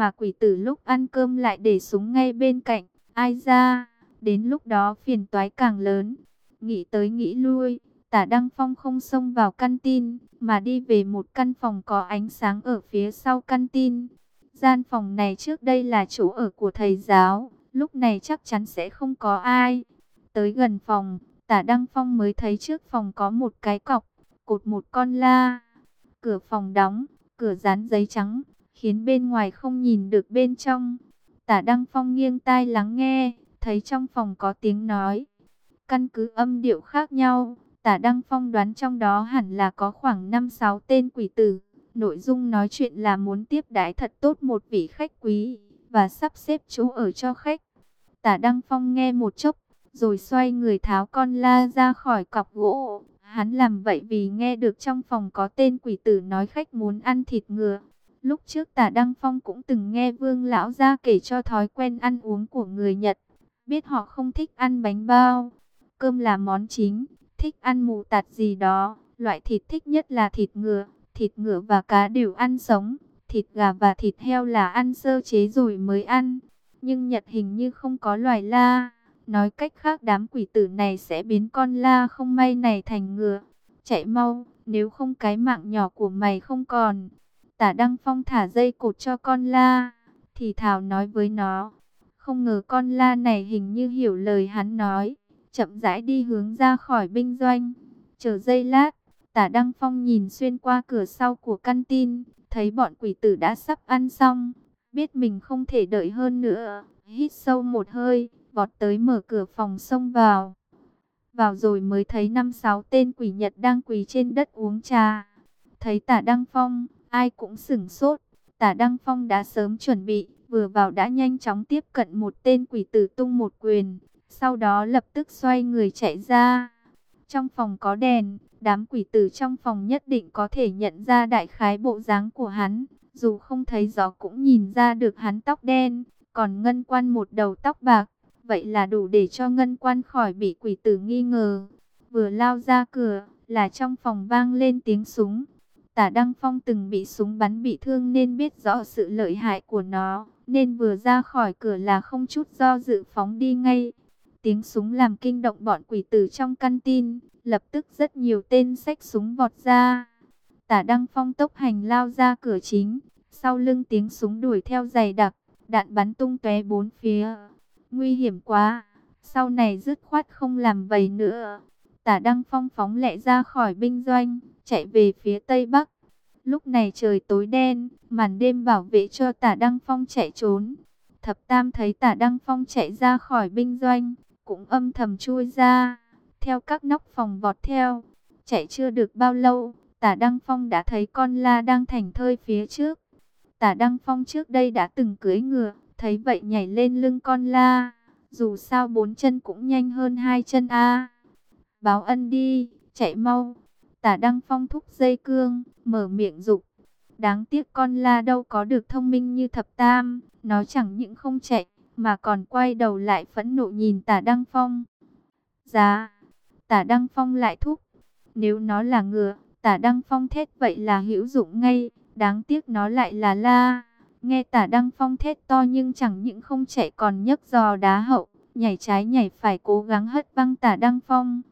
mà quỷ tử lúc ăn cơm lại để súng ngay bên cạnh. Ai ra, đến lúc đó phiền toái càng lớn. Nghĩ tới nghĩ lui, tả Đăng Phong không xông vào căn tin, mà đi về một căn phòng có ánh sáng ở phía sau căn tin. Gian phòng này trước đây là chỗ ở của thầy giáo, lúc này chắc chắn sẽ không có ai. Tới gần phòng, tả Đăng Phong mới thấy trước phòng có một cái cọc, cột một con la. Cửa phòng đóng, cửa dán giấy trắng, khiến bên ngoài không nhìn được bên trong. Tả Đăng Phong nghiêng tai lắng nghe, thấy trong phòng có tiếng nói. Căn cứ âm điệu khác nhau, tả Đăng Phong đoán trong đó hẳn là có khoảng 5-6 tên quỷ tử. Nội dung nói chuyện là muốn tiếp đái thật tốt một vị khách quý, và sắp xếp chỗ ở cho khách. Tả Đăng Phong nghe một chốc, rồi xoay người tháo con la ra khỏi cọc gỗ. Hắn làm vậy vì nghe được trong phòng có tên quỷ tử nói khách muốn ăn thịt ngựa. Lúc trước tả Đăng Phong cũng từng nghe vương lão ra kể cho thói quen ăn uống của người Nhật. Biết họ không thích ăn bánh bao, cơm là món chính, thích ăn mù tạt gì đó. Loại thịt thích nhất là thịt ngựa, thịt ngựa và cá đều ăn sống. Thịt gà và thịt heo là ăn sơ chế rồi mới ăn. Nhưng Nhật hình như không có loài la. Nói cách khác đám quỷ tử này sẽ biến con la không may này thành ngựa. Chạy mau, nếu không cái mạng nhỏ của mày không còn. Tả Đăng Phong thả dây cột cho con la, thì Thảo nói với nó. Không ngờ con la này hình như hiểu lời hắn nói, chậm rãi đi hướng ra khỏi binh doanh. Chờ giây lát, tả Đăng Phong nhìn xuyên qua cửa sau của căn tin, thấy bọn quỷ tử đã sắp ăn xong, biết mình không thể đợi hơn nữa, hít sâu một hơi, vọt tới mở cửa phòng xông vào. Vào rồi mới thấy năm sáu tên quỷ Nhật đang quỳ trên đất uống trà. Thấy tả Đăng Phong, ai cũng sửng sốt. Tả Đăng Phong đã sớm chuẩn bị, vừa vào đã nhanh chóng tiếp cận một tên quỷ tử tung một quyền. Sau đó lập tức xoay người chạy ra. Trong phòng có đèn, đám quỷ tử trong phòng nhất định có thể nhận ra đại khái bộ dáng của hắn. Dù không thấy rõ cũng nhìn ra được hắn tóc đen, còn ngân quan một đầu tóc bạc. Vậy là đủ để cho ngân quan khỏi bị quỷ tử nghi ngờ. Vừa lao ra cửa, là trong phòng vang lên tiếng súng. Tả Đăng Phong từng bị súng bắn bị thương nên biết rõ sự lợi hại của nó, nên vừa ra khỏi cửa là không chút do dự phóng đi ngay. Tiếng súng làm kinh động bọn quỷ tử trong căn tin, lập tức rất nhiều tên sách súng vọt ra. Tả Đăng Phong tốc hành lao ra cửa chính, sau lưng tiếng súng đuổi theo dày đặc, đạn bắn tung tóe bốn phía. Nguy hiểm quá, sau này dứt khoát không làm vậy nữa. Tả Đăng Phong phóng lẹ ra khỏi binh doanh, chạy về phía tây bắc. Lúc này trời tối đen, màn đêm bảo vệ cho Tả Đăng Phong chạy trốn. Thập Tam thấy Tả Đăng Phong chạy ra khỏi binh doanh, cũng âm thầm chui ra, theo các nóc phòng vọt theo. Chạy chưa được bao lâu, Tả Đăng Phong đã thấy con la đang thành thơi phía trước. Tả Đăng Phong trước đây đã từng cưới ngựa, thấy vậy nhảy lên lưng con la. Dù sao bốn chân cũng nhanh hơn hai chân a. Báo ân đi, chạy mau. Tả Đăng Phong thúc dây cương, mở miệng dục. Đáng tiếc con la đâu có được thông minh như thập tam, nó chẳng những không chạy, mà còn quay đầu lại phẫn nộ nhìn tả Đăng Phong. Giá, tả Đăng Phong lại thúc. Nếu nó là ngựa, tả Đăng Phong thét vậy là hữu dụng ngay, đáng tiếc nó lại là la. Nghe tả Đăng Phong thét to nhưng chẳng những không chạy còn nhấc giò đá hậu, nhảy trái nhảy phải cố gắng hất văng tả Đăng Phong.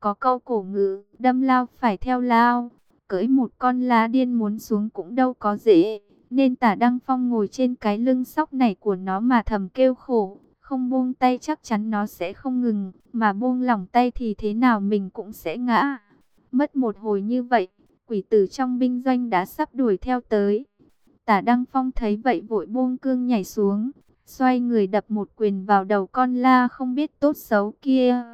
Có câu cổ ngữ, đâm lao phải theo lao, cưỡi một con lá điên muốn xuống cũng đâu có dễ. Nên tả Đăng Phong ngồi trên cái lưng sóc này của nó mà thầm kêu khổ, không buông tay chắc chắn nó sẽ không ngừng, mà buông lỏng tay thì thế nào mình cũng sẽ ngã. Mất một hồi như vậy, quỷ tử trong binh doanh đã sắp đuổi theo tới. Tả Đăng Phong thấy vậy vội buông cương nhảy xuống, xoay người đập một quyền vào đầu con la không biết tốt xấu kia.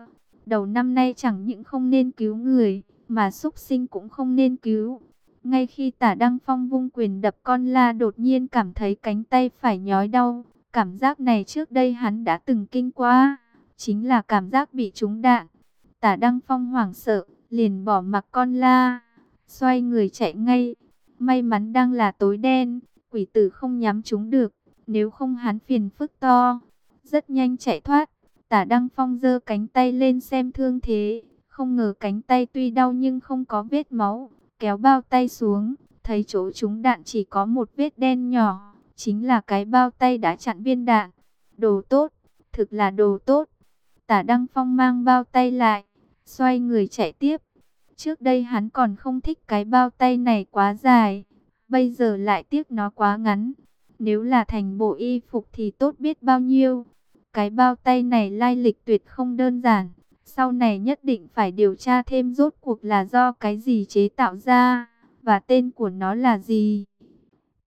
Đầu năm nay chẳng những không nên cứu người, mà súc sinh cũng không nên cứu. Ngay khi tả Đăng Phong vung quyền đập con la đột nhiên cảm thấy cánh tay phải nhói đau. Cảm giác này trước đây hắn đã từng kinh qua, chính là cảm giác bị trúng đạn. Tả Đăng Phong hoảng sợ, liền bỏ mặc con la, xoay người chạy ngay. May mắn đang là tối đen, quỷ tử không nhắm chúng được, nếu không hắn phiền phức to. Rất nhanh chạy thoát, tả Đăng Phong giơ cánh tay lên xem thương thế, không ngờ cánh tay tuy đau nhưng không có vết máu, kéo bao tay xuống, thấy chỗ chúng đạn chỉ có một vết đen nhỏ, chính là cái bao tay đã chặn viên đạn. Đồ tốt, thực là đồ tốt. Tả Đăng Phong mang bao tay lại, xoay người chạy tiếp. Trước đây hắn còn không thích cái bao tay này quá dài, bây giờ lại tiếc nó quá ngắn. Nếu là thành bộ y phục thì tốt biết bao nhiêu. Cái bao tay này lai lịch tuyệt không đơn giản. Sau này nhất định phải điều tra thêm rốt cuộc là do cái gì chế tạo ra, và tên của nó là gì.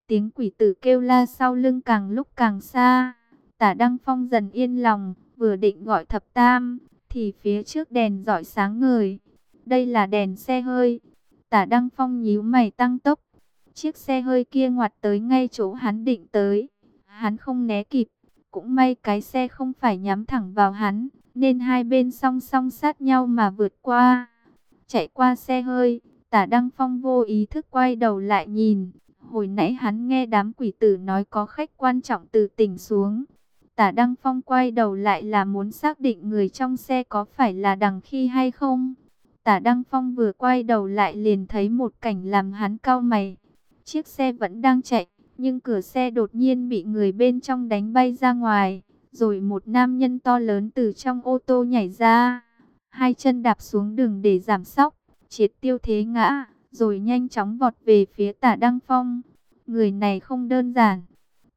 Tiếng quỷ tử kêu la sau lưng càng lúc càng xa. Tả Đăng Phong dần yên lòng, vừa định gọi thập tam, thì phía trước đèn giỏi sáng ngời. Đây là đèn xe hơi. Tả Đăng Phong nhíu mày tăng tốc. Chiếc xe hơi kia ngoặt tới ngay chỗ hắn định tới. Hắn không né kịp. Cũng may cái xe không phải nhắm thẳng vào hắn, nên hai bên song song sát nhau mà vượt qua. Chạy qua xe hơi, tả Đăng Phong vô ý thức quay đầu lại nhìn. Hồi nãy hắn nghe đám quỷ tử nói có khách quan trọng từ tỉnh xuống. Tả Đăng Phong quay đầu lại là muốn xác định người trong xe có phải là đằng khi hay không. Tả Đăng Phong vừa quay đầu lại liền thấy một cảnh làm hắn cao mày. Chiếc xe vẫn đang chạy, nhưng cửa xe đột nhiên bị người bên trong đánh bay ra ngoài. Rồi một nam nhân to lớn từ trong ô tô nhảy ra. Hai chân đạp xuống đường để giảm sóc, triệt tiêu thế ngã, rồi nhanh chóng vọt về phía tả Đăng Phong. Người này không đơn giản.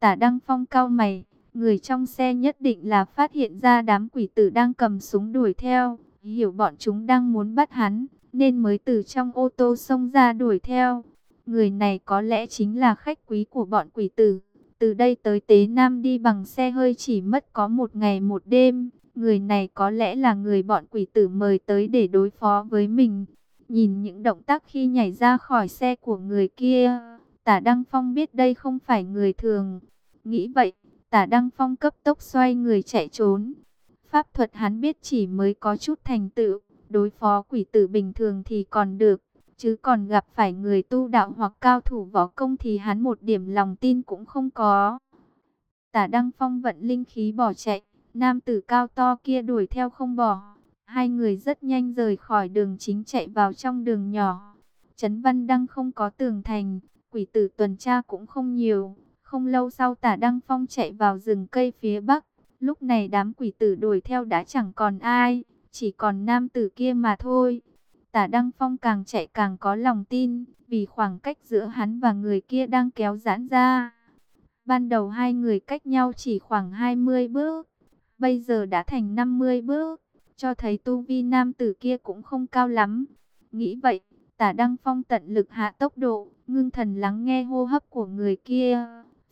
Tả Đăng Phong cao mày, người trong xe nhất định là phát hiện ra đám quỷ tử đang cầm súng đuổi theo. Hiểu bọn chúng đang muốn bắt hắn, nên mới từ trong ô tô xông ra đuổi theo. Người này có lẽ chính là khách quý của bọn quỷ tử. Từ đây tới Tế Nam đi bằng xe hơi chỉ mất có một ngày một đêm. Người này có lẽ là người bọn quỷ tử mời tới để đối phó với mình. Nhìn những động tác khi nhảy ra khỏi xe của người kia, tả Đăng Phong biết đây không phải người thường. Nghĩ vậy, tả Đăng Phong cấp tốc xoay người chạy trốn. Pháp thuật hắn biết chỉ mới có chút thành tựu, đối phó quỷ tử bình thường thì còn được, chứ còn gặp phải người tu đạo hoặc cao thủ võ công thì hắn một điểm lòng tin cũng không có. Tả Đăng Phong vận linh khí bỏ chạy, nam tử cao to kia đuổi theo không bỏ. Hai người rất nhanh rời khỏi đường chính chạy vào trong đường nhỏ. Trấn Văn Đăng không có tường thành, quỷ tử tuần tra cũng không nhiều. Không lâu sau tả Đăng Phong chạy vào rừng cây phía bắc. Lúc này đám quỷ tử đuổi theo đã chẳng còn ai, chỉ còn nam tử kia mà thôi. Tả Đăng Phong càng chạy càng có lòng tin, vì khoảng cách giữa hắn và người kia đang kéo giãn ra. Ban đầu hai người cách nhau chỉ khoảng 20 bước, bây giờ đã thành 50 bước, cho thấy tu vi nam tử kia cũng không cao lắm. Nghĩ vậy, tả Đăng Phong tận lực hạ tốc độ, ngưng thần lắng nghe hô hấp của người kia,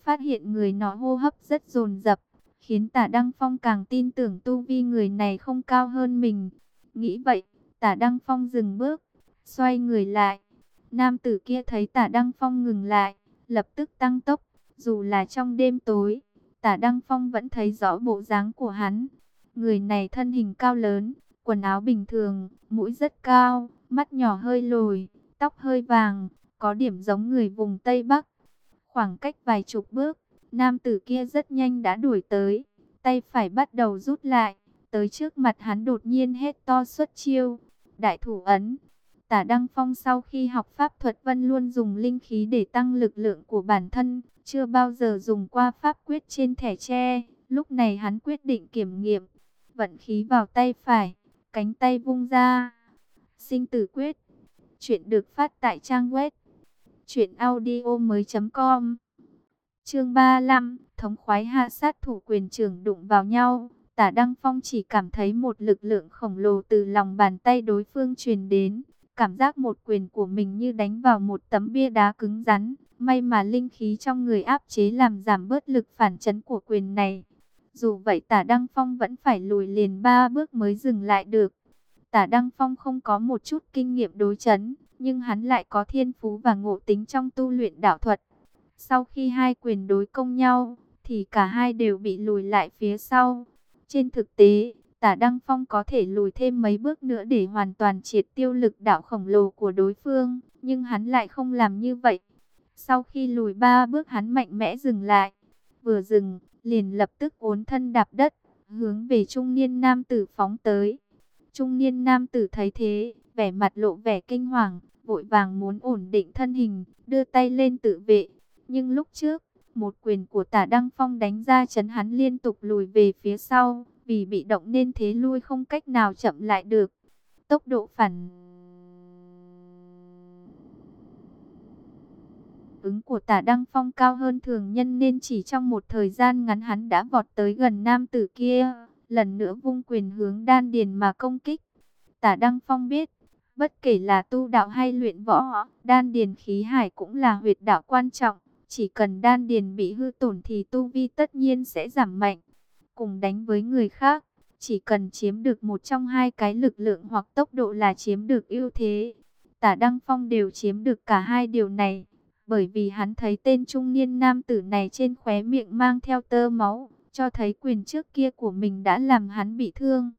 phát hiện người nó hô hấp rất dồn dập khiến tả Đăng Phong càng tin tưởng tu vi người này không cao hơn mình. Nghĩ vậy, tả Đăng Phong dừng bước, xoay người lại. Nam tử kia thấy tả Đăng Phong ngừng lại, lập tức tăng tốc, dù là trong đêm tối, tả Đăng Phong vẫn thấy rõ bộ dáng của hắn. Người này thân hình cao lớn, quần áo bình thường, mũi rất cao, mắt nhỏ hơi lồi, tóc hơi vàng, có điểm giống người vùng Tây Bắc. Khoảng cách vài chục bước, Nam tử kia rất nhanh đã đuổi tới, tay phải bắt đầu rút lại, tới trước mặt hắn đột nhiên hét to xuất chiêu, đại thủ ấn. Tả Đăng Phong sau khi học pháp thuật vân luôn dùng linh khí để tăng lực lượng của bản thân, chưa bao giờ dùng qua pháp quyết trên thẻ tre. Lúc này hắn quyết định kiểm nghiệm, vận khí vào tay phải, cánh tay vung ra. Sinh tử quyết, chuyện được phát tại trang web chuyện audio mới.com Chương 35, thống khoái hạ sát thủ quyền trưởng đụng vào nhau, tả Đăng Phong chỉ cảm thấy một lực lượng khổng lồ từ lòng bàn tay đối phương truyền đến, cảm giác một quyền của mình như đánh vào một tấm bia đá cứng rắn, may mà linh khí trong người áp chế làm giảm bớt lực phản chấn của quyền này. Dù vậy tả Đăng Phong vẫn phải lùi liền ba bước mới dừng lại được. Tả Đăng Phong không có một chút kinh nghiệm đối chấn, nhưng hắn lại có thiên phú và ngộ tính trong tu luyện đạo thuật. Sau khi hai quyền đối công nhau, thì cả hai đều bị lùi lại phía sau. Trên thực tế, tả Đăng Phong có thể lùi thêm mấy bước nữa để hoàn toàn triệt tiêu lực đạo khổng lồ của đối phương, nhưng hắn lại không làm như vậy. Sau khi lùi ba bước hắn mạnh mẽ dừng lại, vừa dừng, liền lập tức uốn thân đạp đất, hướng về trung niên nam tử phóng tới. Trung niên nam tử thấy thế, vẻ mặt lộ vẻ kinh hoàng, vội vàng muốn ổn định thân hình, đưa tay lên tự vệ. Nhưng lúc trước, một quyền của tả Đăng Phong đánh ra chấn hắn liên tục lùi về phía sau, vì bị động nên thế lui không cách nào chậm lại được. Tốc độ phản ứng của tả Đăng Phong cao hơn thường nhân nên chỉ trong một thời gian ngắn hắn đã vọt tới gần nam tử kia, lần nữa vung quyền hướng đan điền mà công kích. Tả Đăng Phong biết, bất kể là tu đạo hay luyện võ, đan điền khí hải cũng là huyệt đạo quan trọng. Chỉ cần đan điền bị hư tổn thì tu vi tất nhiên sẽ giảm mạnh. Cùng đánh với người khác, chỉ cần chiếm được một trong hai cái lực lượng hoặc tốc độ là chiếm được ưu thế. Tả Đăng Phong đều chiếm được cả hai điều này, bởi vì hắn thấy tên trung niên nam tử này trên khóe miệng mang theo tơ máu, cho thấy quyền trước kia của mình đã làm hắn bị thương.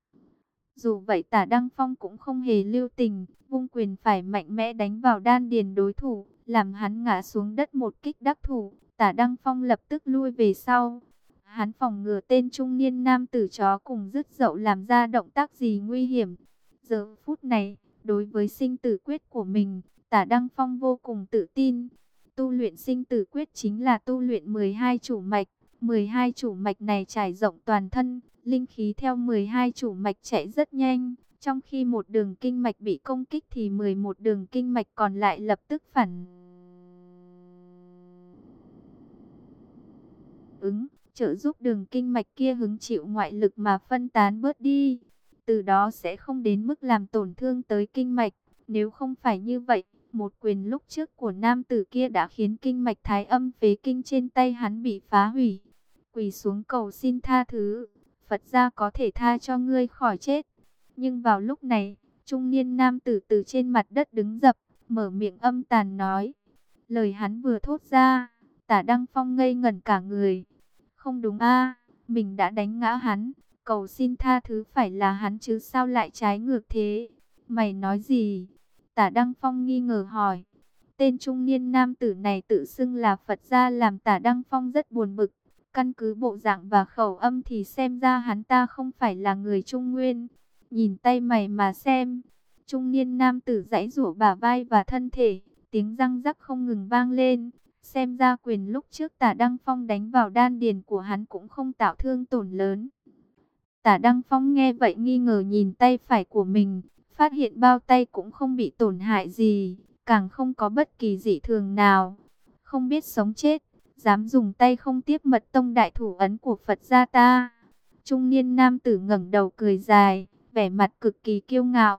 Dù vậy tả Đăng Phong cũng không hề lưu tình, vung quyền phải mạnh mẽ đánh vào đan điền đối thủ, làm hắn ngã xuống đất một kích đắc thủ. Tả Đăng Phong lập tức lui về sau. Hắn phòng ngừa tên trung niên nam tử chó cùng dứt dậu làm ra động tác gì nguy hiểm. Giờ phút này, đối với sinh tử quyết của mình, tả Đăng Phong vô cùng tự tin. Tu luyện sinh tử quyết chính là tu luyện 12 chủ mạch. 12 chủ mạch này trải rộng toàn thân, linh khí theo 12 chủ mạch chạy rất nhanh. Trong khi một đường kinh mạch bị công kích thì 11 đường kinh mạch còn lại lập tức phản ứng, trợ giúp đường kinh mạch kia hứng chịu ngoại lực mà phân tán bớt đi. Từ đó sẽ không đến mức làm tổn thương tới kinh mạch. Nếu không phải như vậy, một quyền lúc trước của nam tử kia đã khiến kinh mạch thái âm phế kinh trên tay hắn bị phá hủy. Quỳ xuống cầu xin tha thứ, Phật gia có thể tha cho ngươi khỏi chết. Nhưng vào lúc này, trung niên nam tử từ trên mặt đất đứng dập, mở miệng âm tàn nói. Lời hắn vừa thốt ra, tả Đăng Phong ngây ngẩn cả người. Không đúng a mình đã đánh ngã hắn, cầu xin tha thứ phải là hắn chứ sao lại trái ngược thế. Mày nói gì? Tả Đăng Phong nghi ngờ hỏi. Tên trung niên nam tử này tự xưng là Phật gia làm tả Đăng Phong rất buồn bực. Căn cứ bộ dạng và khẩu âm thì xem ra hắn ta không phải là người Trung Nguyên. Nhìn tay mày mà xem. Trung niên nam tử giãy rủa bả vai và thân thể. Tiếng răng rắc không ngừng vang lên. Xem ra quyền lúc trước tả Đăng Phong đánh vào đan điền của hắn cũng không tạo thương tổn lớn. Tả Đăng Phong nghe vậy nghi ngờ nhìn tay phải của mình. Phát hiện bao tay cũng không bị tổn hại gì. Càng không có bất kỳ dị thường nào. Không biết sống chết. Dám dùng tay không tiếp mật tông đại thủ ấn của Phật gia ta. Trung niên nam tử ngẩng đầu cười dài vẻ mặt cực kỳ kiêu ngạo.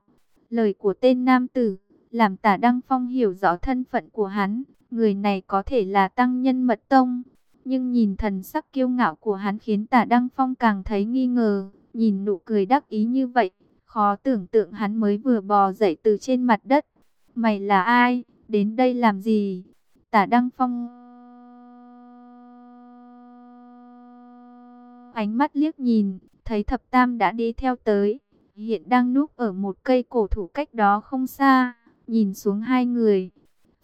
Lời của tên nam tử, làm tả Đăng Phong hiểu rõ thân phận của hắn, người này có thể là tăng nhân mật tông. Nhưng nhìn thần sắc kiêu ngạo của hắn khiến tả Đăng Phong càng thấy nghi ngờ, nhìn nụ cười đắc ý như vậy, khó tưởng tượng hắn mới vừa bò dậy từ trên mặt đất. Mày là ai? Đến đây làm gì? Tả Đăng Phong... Ánh mắt liếc nhìn, thấy thập tam đã đi theo tới hiện đang núp ở một cây cổ thụ cách đó không xa, nhìn xuống hai người.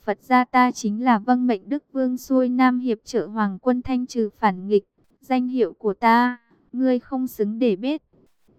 Phật gia ta chính là vâng mệnh Đức Vương xuôi Nam Hiệp trợ Hoàng quân thanh trừ phản nghịch, danh hiệu của ta, ngươi không xứng để biết.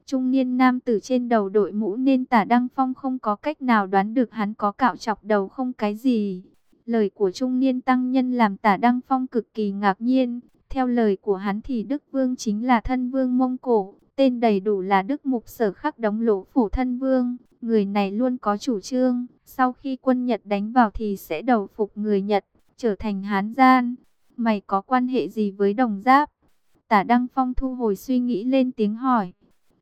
Trung niên nam tử trên đầu đội mũ nên tả Đăng Phong không có cách nào đoán được hắn có cạo chọc đầu không cái gì. Lời của trung niên tăng nhân làm tả Đăng Phong cực kỳ ngạc nhiên. Theo lời của hắn thì Đức Vương chính là thân vương Mông Cổ, Tên đầy đủ là Đức Mục Sở Khắc Đống Lỗ Phủ Thân Vương. Người này luôn có chủ trương, sau khi quân Nhật đánh vào thì sẽ đầu phục người Nhật, trở thành Hán Gian. Mày có quan hệ gì với đồng giáp? Tả Đăng Phong thu hồi suy nghĩ lên tiếng hỏi.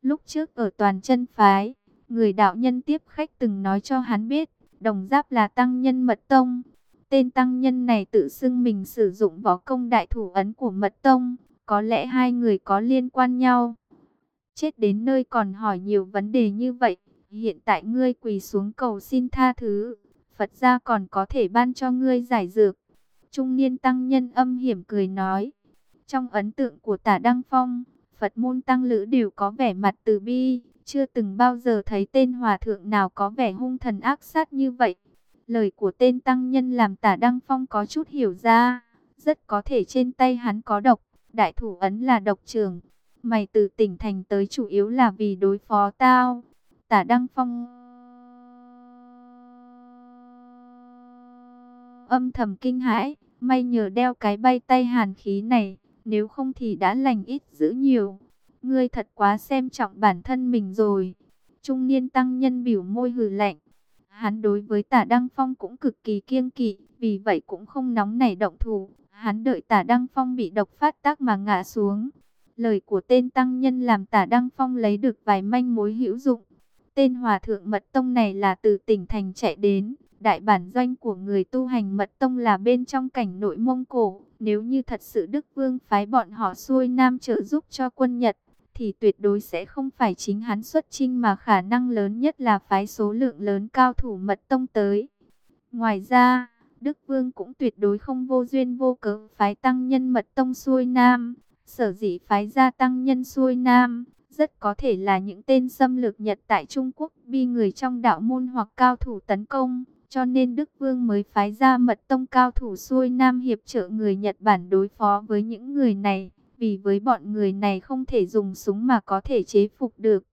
Lúc trước ở toàn chân phái, người đạo nhân tiếp khách từng nói cho hắn biết, đồng giáp là tăng nhân mật tông. Tên tăng nhân này tự xưng mình sử dụng võ công đại thủ ấn của mật tông, có lẽ hai người có liên quan nhau. Chết đến nơi còn hỏi nhiều vấn đề như vậy. Hiện tại ngươi quỳ xuống cầu xin tha thứ. Phật gia còn có thể ban cho ngươi giải dược. Trung niên tăng nhân âm hiểm cười nói. Trong ấn tượng của tả Đăng Phong, Phật môn tăng lữ đều có vẻ mặt từ bi. Chưa từng bao giờ thấy tên hòa thượng nào có vẻ hung thần ác sát như vậy. Lời của tên tăng nhân làm tả Đăng Phong có chút hiểu ra. Rất có thể trên tay hắn có độc. Đại thủ ấn là độc trường. Mày từ tỉnh thành tới chủ yếu là vì đối phó tao. Tả Đăng Phong âm thầm kinh hãi, may nhờ đeo cái bay tay hàn khí này, nếu không thì đã lành ít giữ nhiều. Ngươi thật quá xem trọng bản thân mình rồi. Trung niên tăng nhân biểu môi hừ lạnh. Hắn đối với tả Đăng Phong cũng cực kỳ kiêng kỵ, vì vậy cũng không nóng nảy động thủ. Hắn đợi tả Đăng Phong bị độc phát tác mà ngã xuống. Lời của tên tăng nhân làm tả Đăng Phong lấy được vài manh mối hữu dụng. Tên hòa thượng mật tông này là từ tỉnh thành chạy đến. Đại bản doanh của người tu hành mật tông là bên trong cảnh nội Mông Cổ. Nếu như thật sự Đức Vương phái bọn họ xuôi Nam trợ giúp cho quân Nhật, thì tuyệt đối sẽ không phải chính hắn xuất chinh mà khả năng lớn nhất là phái số lượng lớn cao thủ mật tông tới. Ngoài ra, Đức Vương cũng tuyệt đối không vô duyên vô cớ phái tăng nhân mật tông xuôi Nam, sở dĩ phái gia tăng nhân xuôi Nam, rất có thể là những tên xâm lược Nhật tại Trung Quốc bi người trong đạo môn hoặc cao thủ tấn công. Cho nên Đức Vương mới phái ra mật tông cao thủ xuôi Nam hiệp trợ người Nhật Bản đối phó với những người này. Vì với bọn người này không thể dùng súng mà có thể chế phục được.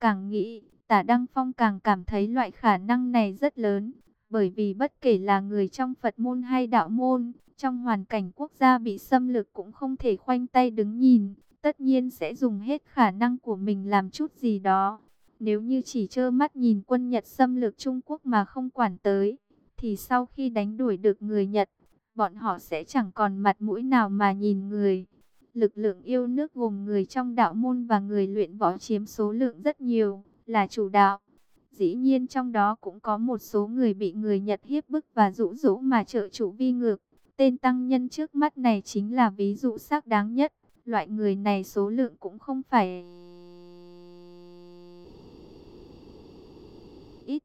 Càng nghĩ, tả Đăng Phong càng cảm thấy loại khả năng này rất lớn. Bởi vì bất kể là người trong Phật môn hay đạo môn, trong hoàn cảnh quốc gia bị xâm lược cũng không thể khoanh tay đứng nhìn. Tất nhiên sẽ dùng hết khả năng của mình làm chút gì đó. Nếu như chỉ trơ mắt nhìn quân Nhật xâm lược Trung Quốc mà không quản tới, thì sau khi đánh đuổi được người Nhật, bọn họ sẽ chẳng còn mặt mũi nào mà nhìn người. Lực lượng yêu nước gồm người trong đạo môn và người luyện võ chiếm số lượng rất nhiều, là chủ đạo. Dĩ nhiên trong đó cũng có một số người bị người Nhật hiếp bức và dụ dỗ mà trợ chủ vi ngược. Tên tăng nhân trước mắt này chính là ví dụ xác đáng nhất. Loại người này số lượng cũng không phải ít.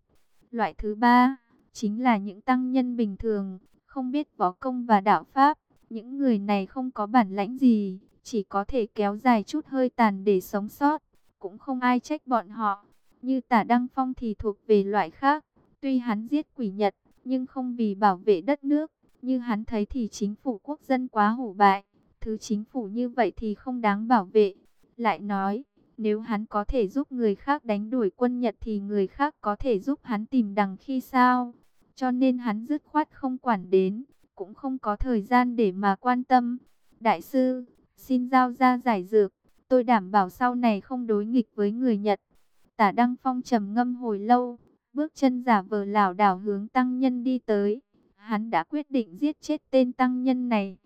Loại thứ ba, chính là những tăng nhân bình thường, không biết võ công và đạo pháp. Những người này không có bản lãnh gì, chỉ có thể kéo dài chút hơi tàn để sống sót. Cũng không ai trách bọn họ. Như tả Đăng Phong thì thuộc về loại khác. Tuy hắn giết quỷ Nhật, nhưng không vì bảo vệ đất nước. Như hắn thấy thì chính phủ quốc dân quá hủ bại. Thứ chính phủ như vậy thì không đáng bảo vệ. Lại nói, nếu hắn có thể giúp người khác đánh đuổi quân Nhật thì người khác có thể giúp hắn tìm đằng khi sao. Cho nên hắn dứt khoát không quản đến, cũng không có thời gian để mà quan tâm. Đại sư, xin giao ra giải dược, tôi đảm bảo sau này không đối nghịch với người Nhật. Tả Đăng Phong trầm ngâm hồi lâu, bước chân giả vờ lảo đảo hướng tăng nhân đi tới. Hắn đã quyết định giết chết tên tăng nhân này.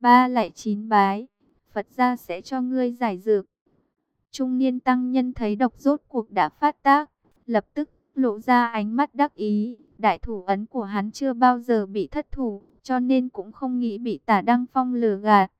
Ba lại chín bái, Phật gia sẽ cho ngươi giải dược. Trung niên tăng nhân thấy độc rốt cuộc đã phát tác, lập tức lộ ra ánh mắt đắc ý. Đại thủ ấn của hắn chưa bao giờ bị thất thủ, cho nên cũng không nghĩ bị tả Đăng Phong lừa gạt.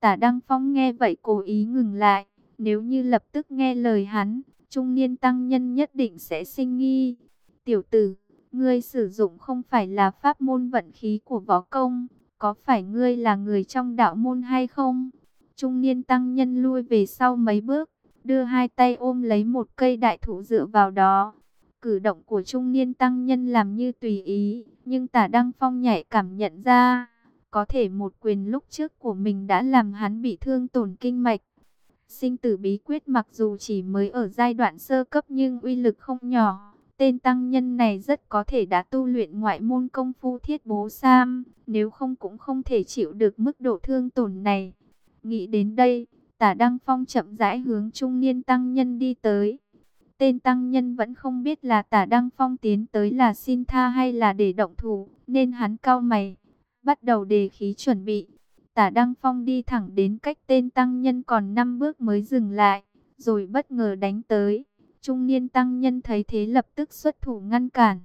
Tả Đăng Phong nghe vậy cố ý ngừng lại, nếu như lập tức nghe lời hắn, trung niên tăng nhân nhất định sẽ sinh nghi. Tiểu tử, ngươi sử dụng không phải là pháp môn vận khí của võ công, có phải ngươi là người trong đạo môn hay không? Trung niên tăng nhân lui về sau mấy bước, đưa hai tay ôm lấy một cây đại thụ dựa vào đó. Cử động của trung niên tăng nhân làm như tùy ý, nhưng tả Đăng Phong nhạy cảm nhận ra, có thể một quyền lúc trước của mình đã làm hắn bị thương tổn kinh mạch. Sinh tử bí quyết mặc dù chỉ mới ở giai đoạn sơ cấp nhưng uy lực không nhỏ. Tên tăng nhân này rất có thể đã tu luyện ngoại môn công phu thiết bố Sam, nếu không cũng không thể chịu được mức độ thương tổn này. Nghĩ đến đây, tả Đăng Phong chậm rãi hướng trung niên tăng nhân đi tới. Tên tăng nhân vẫn không biết là tả Đăng Phong tiến tới là xin tha hay là để động thủ, nên hắn cao mày, bắt đầu đề khí chuẩn bị. Tả Đăng Phong đi thẳng đến cách tên tăng nhân còn 5 bước mới dừng lại, rồi bất ngờ đánh tới. Trung niên tăng nhân thấy thế lập tức xuất thủ ngăn cản.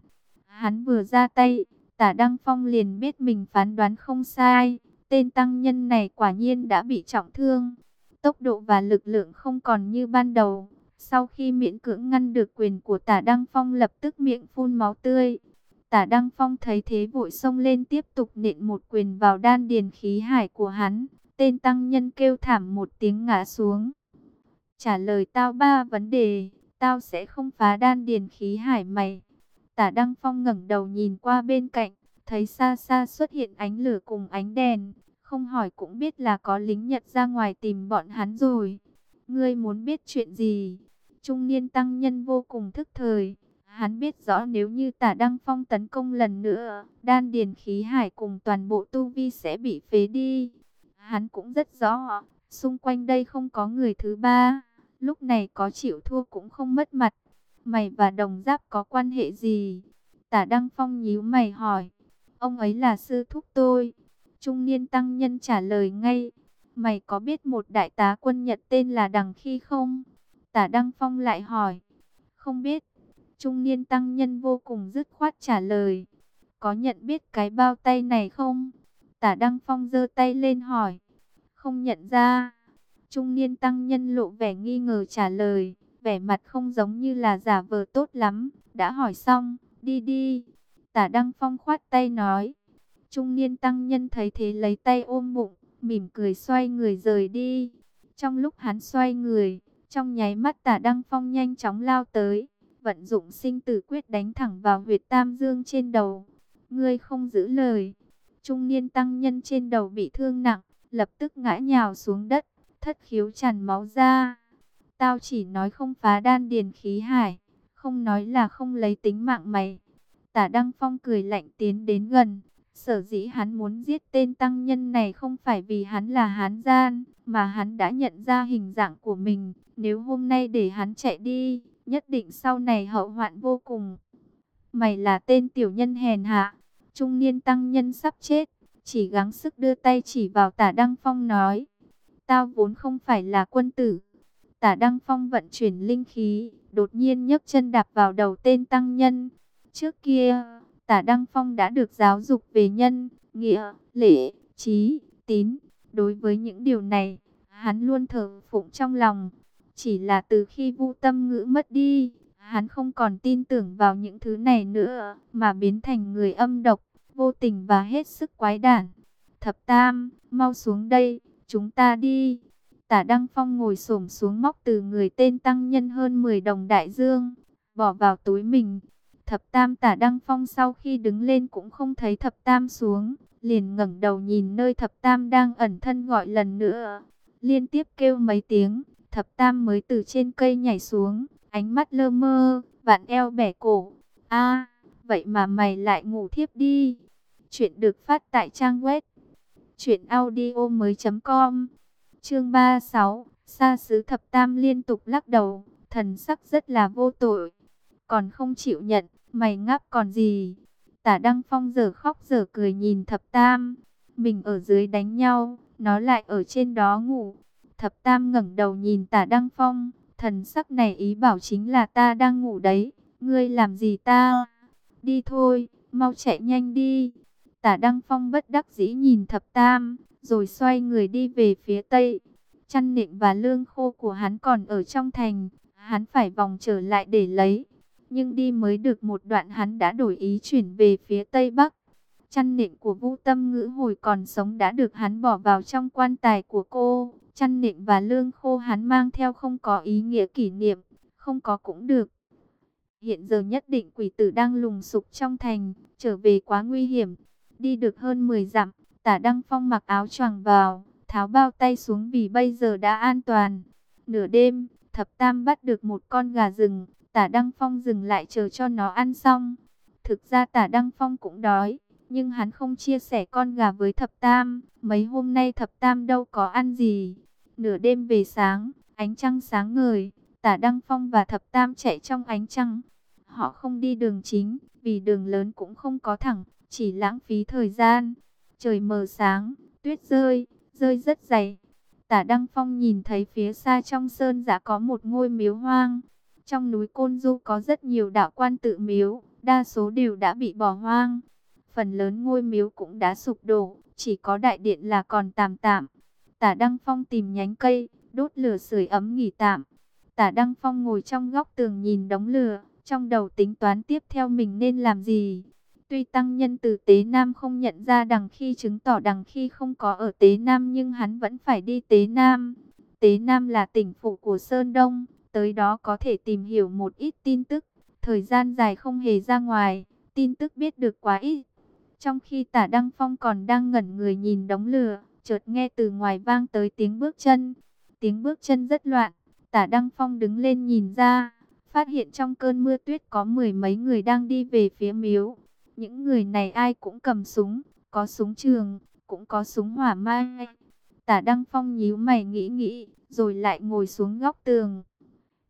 Hắn vừa ra tay, tả Đăng Phong liền biết mình phán đoán không sai. Tên tăng nhân này quả nhiên đã bị trọng thương. Tốc độ và lực lượng không còn như ban đầu. Sau khi miễn cưỡng ngăn được quyền của tả Đăng Phong lập tức miệng phun máu tươi. Tả Đăng Phong thấy thế vội xông lên tiếp tục nện một quyền vào đan điền khí hải của hắn. Tên tăng nhân kêu thảm một tiếng ngã xuống. Trả lời tao ba vấn đề, tao sẽ không phá đan điền khí hải mày. Tả Đăng Phong ngẩng đầu nhìn qua bên cạnh, thấy xa xa xuất hiện ánh lửa cùng ánh đèn. Không hỏi cũng biết là có lính Nhật ra ngoài tìm bọn hắn rồi. Ngươi muốn biết chuyện gì? Trung niên tăng nhân vô cùng thức thời. Hắn biết rõ nếu như tả Đăng Phong tấn công lần nữa, đan điền khí hải cùng toàn bộ tu vi sẽ bị phế đi. Hắn cũng rất rõ, xung quanh đây không có người thứ ba, lúc này có chịu thua cũng không mất mặt. Mày và đồng giáp có quan hệ gì? Tả Đăng Phong nhíu mày hỏi. Ông ấy là sư thúc tôi. Trung niên tăng nhân trả lời ngay. Mày có biết một đại tá quân Nhật tên là Đằng Khi không? Tả Đăng Phong lại hỏi. Không biết. Trung niên tăng nhân vô cùng dứt khoát trả lời. Có nhận biết cái bao tay này không? Tả Đăng Phong giơ tay lên hỏi. Không nhận ra. Trung niên tăng nhân lộ vẻ nghi ngờ trả lời. Vẻ mặt không giống như là giả vờ tốt lắm. Đã hỏi xong, đi đi. Tả Đăng Phong khoát tay nói. Trung niên tăng nhân thấy thế lấy tay ôm bụng, mỉm cười xoay người rời đi. Trong lúc hắn xoay người, trong nháy mắt tả Đăng Phong nhanh chóng lao tới, vận dụng sinh tử quyết đánh thẳng vào huyệt tam dương trên đầu. Ngươi không giữ lời. Trung niên tăng nhân trên đầu bị thương nặng, lập tức ngã nhào xuống đất, thất khiếu tràn máu ra. Tao chỉ nói không phá đan điền khí hải, không nói là không lấy tính mạng mày. Tả Đăng Phong cười lạnh tiến đến gần. Sở dĩ hắn muốn giết tên tăng nhân này không phải vì hắn là hán gian, mà hắn đã nhận ra hình dạng của mình. Nếu hôm nay để hắn chạy đi, nhất định sau này hậu hoạn vô cùng. Mày là tên tiểu nhân hèn hạ, trung niên tăng nhân sắp chết, chỉ gắng sức đưa tay chỉ vào tả Đăng Phong nói ta vốn không phải là quân tử. Tả Đăng Phong vận chuyển linh khí, đột nhiên nhấc chân đạp vào đầu tên tăng nhân. Trước kia, tả Đăng Phong đã được giáo dục về nhân, nghĩa, lễ, trí, tín. Đối với những điều này, hắn luôn thờ phụng trong lòng. Chỉ là từ khi vu tâm ngữ mất đi, hắn không còn tin tưởng vào những thứ này nữa, mà biến thành người âm độc, vô tình và hết sức quái đản. Thập Tam, mau xuống đây, chúng ta đi. Tả Đăng Phong ngồi xổm xuống móc từ người tên tăng nhân hơn 10 đồng đại dương, bỏ vào túi mình. Thập Tam tả Đăng Phong sau khi đứng lên cũng không thấy Thập Tam xuống, liền ngẩng đầu nhìn nơi Thập Tam đang ẩn thân gọi lần nữa. Liên tiếp kêu mấy tiếng, Thập Tam mới từ trên cây nhảy xuống, ánh mắt lơ mơ, vạn eo bẻ cổ. a vậy mà mày lại ngủ thiếp đi. Chuyện được phát tại trang web audio mới com Chương 36, xa sứ Thập Tam liên tục lắc đầu, thần sắc rất là vô tội. Còn không chịu nhận, Mày ngáp còn gì? Tả Đăng Phong giờ khóc giờ cười nhìn thập tam. Mình ở dưới đánh nhau, nó lại ở trên đó ngủ. Thập tam ngẩng đầu nhìn tả Đăng Phong. Thần sắc này ý bảo chính là ta đang ngủ đấy. Ngươi làm gì ta? Đi thôi, mau chạy nhanh đi. Tả Đăng Phong bất đắc dĩ nhìn thập tam, rồi xoay người đi về phía tây. Chăn nệm và lương khô của hắn còn ở trong thành, hắn phải vòng trở lại để lấy. Nhưng đi mới được một đoạn hắn đã đổi ý chuyển về phía Tây Bắc. Chăn nệm của vũ Tâm Ngữ hồi còn sống đã được hắn bỏ vào trong quan tài của cô. Chăn nệm và lương khô hắn mang theo không có ý nghĩa kỷ niệm, không có cũng được. Hiện giờ nhất định quỷ tử đang lùng sục trong thành, trở về quá nguy hiểm. Đi được hơn 10 dặm, tả Đăng Phong mặc áo choàng vào, tháo bao tay xuống vì bây giờ đã an toàn. Nửa đêm, thập tam bắt được một con gà rừng, Tả Đăng Phong dừng lại chờ cho nó ăn xong. Thực ra Tả Đăng Phong cũng đói, nhưng hắn không chia sẻ con gà với Thập Tam. Mấy hôm nay Thập Tam đâu có ăn gì. Nửa đêm về sáng, ánh trăng sáng ngời, Tả Đăng Phong và Thập Tam chạy trong ánh trăng. Họ không đi đường chính, vì đường lớn cũng không có thẳng, chỉ lãng phí thời gian. Trời mờ sáng, tuyết rơi, rơi rất dày. Tả Đăng Phong nhìn thấy phía xa trong sơn giả có một ngôi miếu hoang. Trong núi Côn Du có rất nhiều đạo quan tự miếu, đa số đều đã bị bỏ hoang. Phần lớn ngôi miếu cũng đã sụp đổ, chỉ có đại điện là còn tạm tạm. Tả Đăng Phong tìm nhánh cây, đốt lửa sưởi ấm nghỉ tạm. Tả Đăng Phong ngồi trong góc tường nhìn đống lửa, trong đầu tính toán tiếp theo mình nên làm gì. Tuy tăng nhân từ Tế Nam không nhận ra đằng khi chứng tỏ đằng khi không có ở Tế Nam nhưng hắn vẫn phải đi Tế Nam. Tế Nam là tỉnh phủ của Sơn Đông, tới đó có thể tìm hiểu một ít tin tức. Thời gian dài không hề ra ngoài, tin tức biết được quá ít. Trong khi tả Đăng Phong còn đang ngẩn người nhìn đống lửa, chợt nghe từ ngoài vang tới tiếng bước chân. Tiếng bước chân rất loạn, tả Đăng Phong đứng lên nhìn ra, phát hiện trong cơn mưa tuyết có mười mấy người đang đi về phía miếu. Những người này ai cũng cầm súng, có súng trường, cũng có súng hỏa mai. Tả Đăng Phong nhíu mày nghĩ nghĩ, rồi lại ngồi xuống góc tường.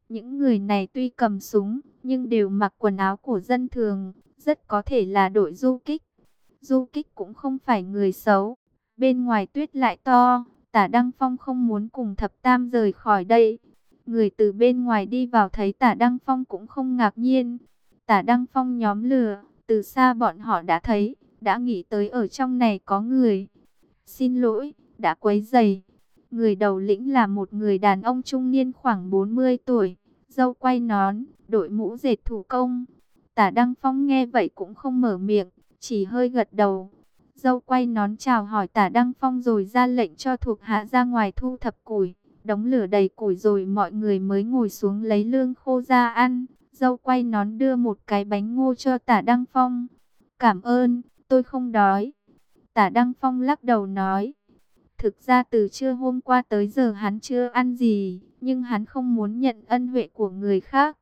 Những người này tuy cầm súng, nhưng đều mặc quần áo của dân thường, rất có thể là đội du kích. Du kích cũng không phải người xấu. Bên ngoài tuyết lại to, tả Đăng Phong không muốn cùng thập tam rời khỏi đây. Người từ bên ngoài đi vào thấy tả Đăng Phong cũng không ngạc nhiên. Tả Đăng Phong nhóm lừa, từ xa bọn họ đã thấy, đã nghĩ tới ở trong này có người. Xin lỗi, đã quấy dày. Người đầu lĩnh là một người đàn ông trung niên khoảng 40 tuổi, dâu quay nón, đội mũ dệt thủ công. Tả Đăng Phong nghe vậy cũng không mở miệng, chỉ hơi gật đầu. Dâu quay nón chào hỏi tả Đăng Phong rồi ra lệnh cho thuộc hạ ra ngoài thu thập củi. đóng lửa đầy củi rồi mọi người mới ngồi xuống lấy lương khô ra ăn. Dâu quay nón đưa một cái bánh ngô cho tả Đăng Phong. Cảm ơn, tôi không đói. Tả Đăng Phong lắc đầu nói. Thực ra từ trưa hôm qua tới giờ hắn chưa ăn gì, nhưng hắn không muốn nhận ân huệ của người khác.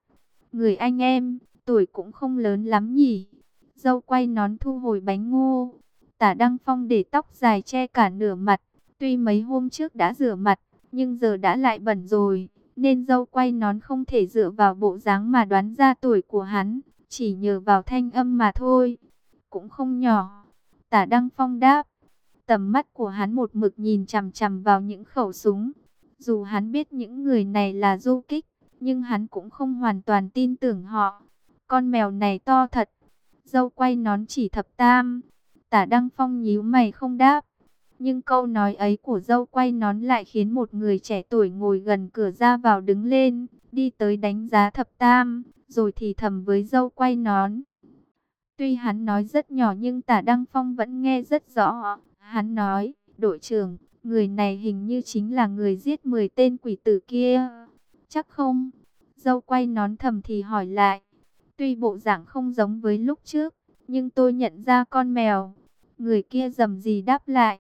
Người anh em, tuổi cũng không lớn lắm nhỉ. Dâu quay nón thu hồi bánh ngô. Tả Đăng Phong để tóc dài che cả nửa mặt. Tuy mấy hôm trước đã rửa mặt, nhưng giờ đã lại bẩn rồi. Nên dâu quay nón không thể dựa vào bộ dáng mà đoán ra tuổi của hắn. Chỉ nhờ vào thanh âm mà thôi. Cũng không nhỏ. Tả Đăng Phong đáp. Tầm mắt của hắn một mực nhìn chằm chằm vào những khẩu súng. Dù hắn biết những người này là du kích, nhưng hắn cũng không hoàn toàn tin tưởng họ. Con mèo này to thật. Dâu quay nón chỉ thập tam. Tả Đăng Phong nhíu mày không đáp. Nhưng câu nói ấy của dâu quay nón lại khiến một người trẻ tuổi ngồi gần cửa ra vào đứng lên, đi tới đánh giá thập tam, rồi thì thầm với dâu quay nón. Tuy hắn nói rất nhỏ nhưng tả Đăng Phong vẫn nghe rất rõ. Hắn nói, đội trưởng, người này hình như chính là người giết 10 tên quỷ tử kia. Chắc không? Dâu quay nón thầm thì hỏi lại. Tuy bộ dạng không giống với lúc trước, nhưng tôi nhận ra con mèo. Người kia dầm gì đáp lại.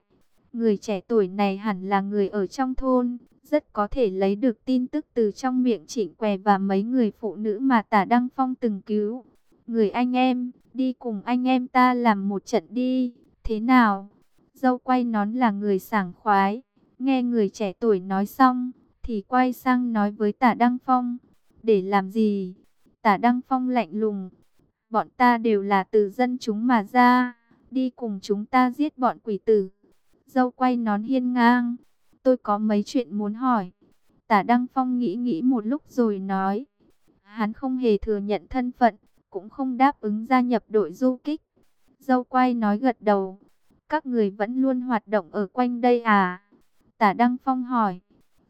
Người trẻ tuổi này hẳn là người ở trong thôn, rất có thể lấy được tin tức từ trong miệng trịnh què và mấy người phụ nữ mà tả Đăng Phong từng cứu. Người anh em, đi cùng anh em ta làm một trận đi, thế nào? Dâu quay nón là người sảng khoái, nghe người trẻ tuổi nói xong, thì quay sang nói với tả Đăng Phong, để làm gì? Tả Đăng Phong lạnh lùng, bọn ta đều là từ dân chúng mà ra, đi cùng chúng ta giết bọn quỷ tử. Dâu quay nón hiên ngang, tôi có mấy chuyện muốn hỏi. Tả Đăng Phong nghĩ nghĩ một lúc rồi nói, hắn không hề thừa nhận thân phận, cũng không đáp ứng gia nhập đội du kích. Dâu quay nói gật đầu, các người vẫn luôn hoạt động ở quanh đây à? Tả Đăng Phong hỏi.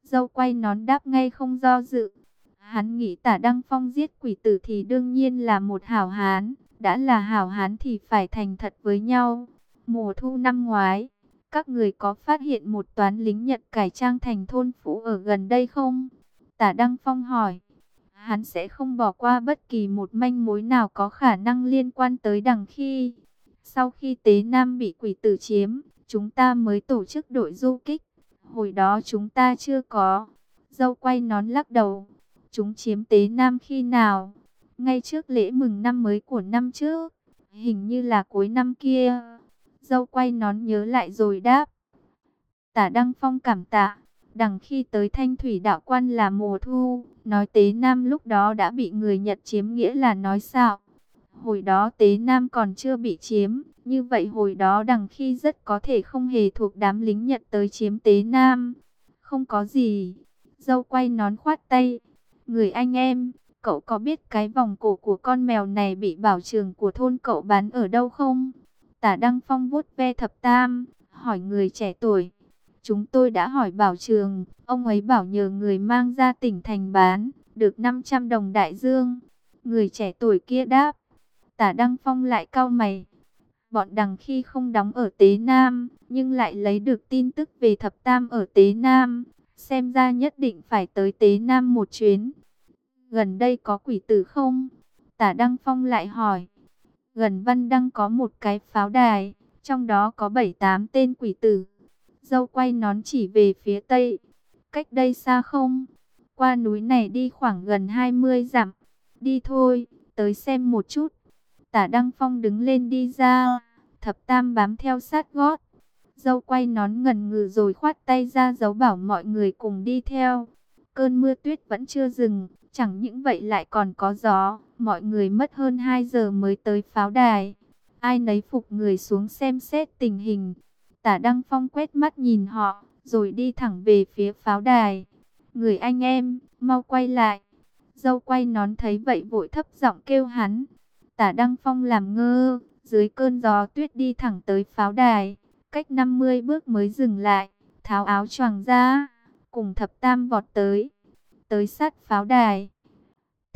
Dâu quay nón đáp ngay không do dự. Hắn nghĩ tả Đăng Phong giết quỷ tử thì đương nhiên là một hảo hán. Đã là hảo hán thì phải thành thật với nhau. Mùa thu năm ngoái, các người có phát hiện một toán lính Nhật cải trang thành thôn phủ ở gần đây không? Tả Đăng Phong hỏi. Hắn sẽ không bỏ qua bất kỳ một manh mối nào có khả năng liên quan tới đằng khi. Sau khi Tế Nam bị quỷ tử chiếm, chúng ta mới tổ chức đội du kích. Hồi đó chúng ta chưa có. Dâu quay nón lắc đầu. Chúng chiếm Tế Nam khi nào? Ngay trước lễ mừng năm mới của năm trước. Hình như là cuối năm kia. Dâu quay nón nhớ lại rồi đáp. Tả Đăng Phong cảm tạ. Đằng khi tới Thanh Thủy Đạo Quan là mùa thu, nói Tế Nam lúc đó đã bị người Nhật chiếm nghĩa là nói sao. Hồi đó Tế Nam còn chưa bị chiếm, như vậy hồi đó đằng khi rất có thể không hề thuộc đám lính Nhật tới chiếm Tế Nam. Không có gì. Dâu quay nón khoát tay. Người anh em, cậu có biết cái vòng cổ của con mèo này bị bảo trường của thôn cậu bán ở đâu không? Tả Đăng Phong vuốt ve thập tam, hỏi người trẻ tuổi. Chúng tôi đã hỏi bảo trường, ông ấy bảo nhờ người mang ra tỉnh thành bán, được 500 đồng đại dương. Người trẻ tuổi kia đáp, Tả Đăng Phong lại cau mày. Bọn đằng khi không đóng ở Tế Nam, nhưng lại lấy được tin tức về thập tam ở Tế Nam. Xem ra nhất định phải tới Tế Nam một chuyến. Gần đây có quỷ tử không? Tả Đăng Phong lại hỏi. Gần Văn Đăng có một cái pháo đài, trong đó có 7-8 tên quỷ tử. Dâu quay nón chỉ về phía tây. Cách đây xa không? Qua núi này đi khoảng gần 20 dặm. Đi thôi, tới xem một chút. Tả Đăng Phong đứng lên đi ra, thập tam bám theo sát gót. Dâu quay nón ngần ngừ rồi khoát tay ra dấu bảo mọi người cùng đi theo. Cơn mưa tuyết vẫn chưa dừng, chẳng những vậy lại còn có gió. Mọi người mất hơn 2 giờ mới tới pháo đài. Ai nấy phục người xuống xem xét tình hình. Tả Đăng Phong quét mắt nhìn họ, rồi đi thẳng về phía pháo đài. Người anh em, mau quay lại. Dâu quay nón thấy vậy vội thấp giọng kêu hắn. Tả Đăng Phong làm ngơ, dưới cơn gió tuyết đi thẳng tới pháo đài. Cách 50 bước mới dừng lại, tháo áo choàng ra, cùng thập tam vọt tới. Tới sát pháo đài.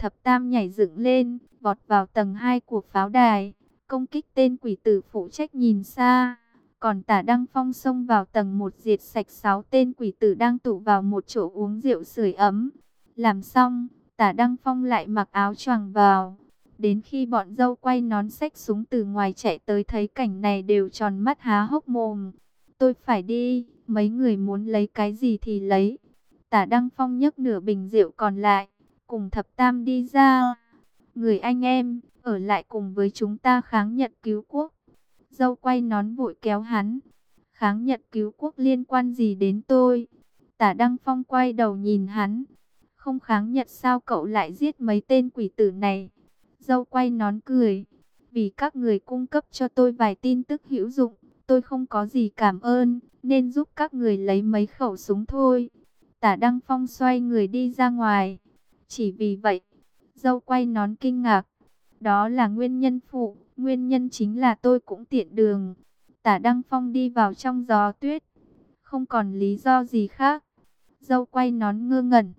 Thập tam nhảy dựng lên, vọt vào tầng 2 của pháo đài. Công kích tên quỷ tử phụ trách nhìn xa. Còn tả Đăng Phong xông vào tầng 1 diệt sạch 6 tên quỷ tử đang tụ vào một chỗ uống rượu sưởi ấm. Làm xong, tả Đăng Phong lại mặc áo choàng vào. Đến khi bọn dâu quay nón xách súng từ ngoài chạy tới thấy cảnh này đều tròn mắt há hốc mồm. Tôi phải đi, mấy người muốn lấy cái gì thì lấy. Tả Đăng Phong nhấc nửa bình rượu còn lại, cùng thập tam đi ra. Người anh em, ở lại cùng với chúng ta kháng nhận cứu quốc. Dâu quay nón vội kéo hắn. Kháng nhận cứu quốc liên quan gì đến tôi? Tả Đăng Phong quay đầu nhìn hắn. Không kháng nhận sao cậu lại giết mấy tên quỷ tử này? Dâu quay nón cười. Vì các người cung cấp cho tôi vài tin tức hữu dụng. Tôi không có gì cảm ơn. Nên giúp các người lấy mấy khẩu súng thôi. Tả Đăng Phong xoay người đi ra ngoài. Chỉ vì vậy. Dâu quay nón kinh ngạc. Đó là nguyên nhân phụ. Nguyên nhân chính là tôi cũng tiện đường. Tả Đăng Phong đi vào trong gió tuyết. Không còn lý do gì khác. Dâu quay nón ngơ ngẩn.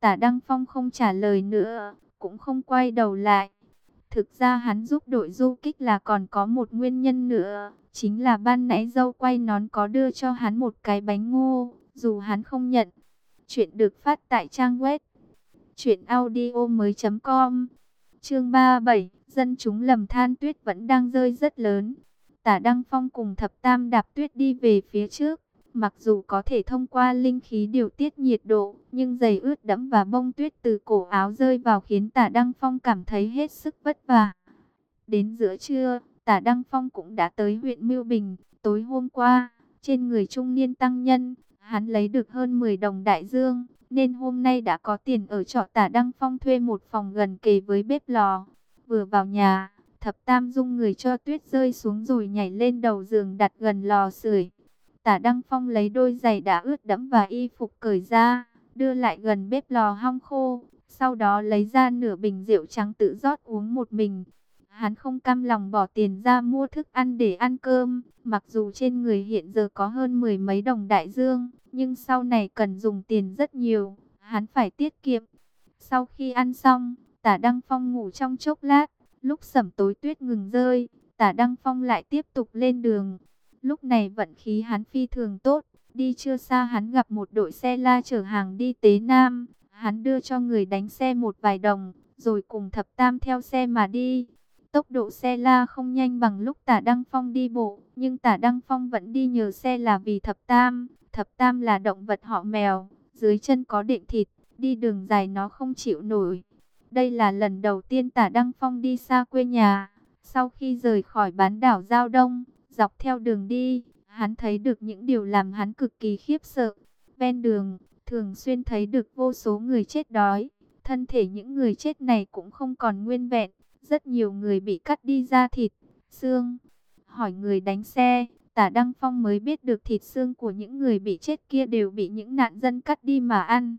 Tả Đăng Phong không trả lời nữa. Cũng không quay đầu lại. Thực ra hắn giúp đội du kích là còn có một nguyên nhân nữa. Chính là ban nãy dâu quay nón có đưa cho hắn một cái bánh ngô. Dù hắn không nhận. Chuyện được phát tại trang web. Chuyện audio mới.com Chương 37 Dân chúng lầm than tuyết vẫn đang rơi rất lớn. Tả Đăng Phong cùng thập tam đạp tuyết đi về phía trước. Mặc dù có thể thông qua linh khí điều tiết nhiệt độ, nhưng giày ướt đẫm và bông tuyết từ cổ áo rơi vào khiến tả Đăng Phong cảm thấy hết sức vất vả. Đến giữa trưa, tả Đăng Phong cũng đã tới huyện Mưu Bình. Tối hôm qua, trên người trung niên tăng nhân, hắn lấy được hơn 10 đồng đại dương, nên hôm nay đã có tiền ở trọ tả Đăng Phong thuê một phòng gần kề với bếp lò. Vừa vào nhà, thập tam dung người cho tuyết rơi xuống rồi nhảy lên đầu giường đặt gần lò sưởi. Tả Đăng Phong lấy đôi giày đã ướt đẫm và y phục cởi ra, đưa lại gần bếp lò hong khô, sau đó lấy ra nửa bình rượu trắng tự rót uống một mình. Hắn không cam lòng bỏ tiền ra mua thức ăn để ăn cơm, mặc dù trên người hiện giờ có hơn mười mấy đồng đại dương, nhưng sau này cần dùng tiền rất nhiều, hắn phải tiết kiệm. Sau khi ăn xong, tả Đăng Phong ngủ trong chốc lát, lúc sẩm tối tuyết ngừng rơi, tả Đăng Phong lại tiếp tục lên đường. Lúc này vận khí hắn phi thường tốt, đi chưa xa hắn gặp một đội xe la chở hàng đi Tế Nam. Hắn đưa cho người đánh xe một vài đồng, rồi cùng thập tam theo xe mà đi. Tốc độ xe la không nhanh bằng lúc tả Đăng Phong đi bộ, nhưng tả Đăng Phong vẫn đi nhờ xe là vì thập tam. Thập tam là động vật họ mèo, dưới chân có đệm thịt, đi đường dài nó không chịu nổi. Đây là lần đầu tiên tả Đăng Phong đi xa quê nhà. Sau khi rời khỏi bán đảo Giao Đông, dọc theo đường đi, hắn thấy được những điều làm hắn cực kỳ khiếp sợ. Ven đường, thường xuyên thấy được vô số người chết đói. Thân thể những người chết này cũng không còn nguyên vẹn. Rất nhiều người bị cắt đi da thịt, xương. Hỏi người đánh xe, tả Đăng Phong mới biết được thịt xương của những người bị chết kia đều bị những nạn dân cắt đi mà ăn.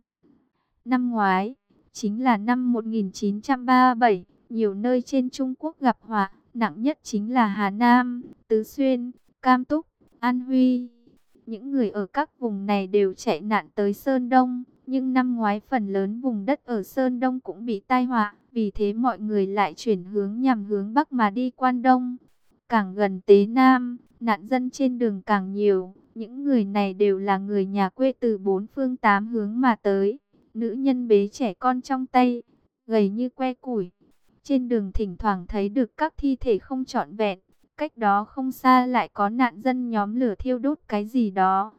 Năm ngoái, chính là năm 1937, nhiều nơi trên Trung Quốc gặp họa, nặng nhất chính là Hà Nam, Tứ Xuyên, Cam Túc, An Huy. Những người ở các vùng này đều chạy nạn tới Sơn Đông, nhưng năm ngoái phần lớn vùng đất ở Sơn Đông cũng bị tai họa, vì thế mọi người lại chuyển hướng nhằm hướng Bắc mà đi quan Đông. Càng gần Tế Nam, nạn dân trên đường càng nhiều, những người này đều là người nhà quê từ bốn phương tám hướng mà tới. Nữ nhân bế trẻ con trong tay, gầy như que củi. Trên đường thỉnh thoảng thấy được các thi thể không trọn vẹn. Cách đó không xa lại có nạn dân nhóm lửa thiêu đốt cái gì đó.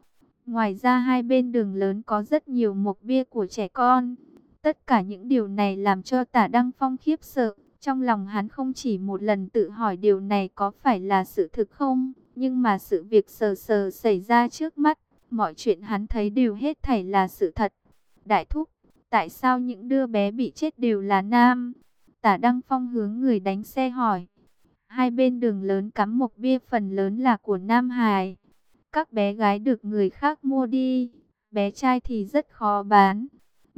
Ngoài ra hai bên đường lớn có rất nhiều mộc bia của trẻ con. Tất cả những điều này làm cho tả Đăng Phong khiếp sợ. Trong lòng hắn không chỉ một lần tự hỏi điều này có phải là sự thực không, nhưng mà sự việc sờ sờ xảy ra trước mắt, mọi chuyện hắn thấy đều hết thảy là sự thật. Đại thúc, tại sao những đứa bé bị chết đều là nam? Tả Đăng Phong hướng người đánh xe hỏi. Hai bên đường lớn cắm một bia phần lớn là của Nam Hải. Các bé gái được người khác mua đi, bé trai thì rất khó bán.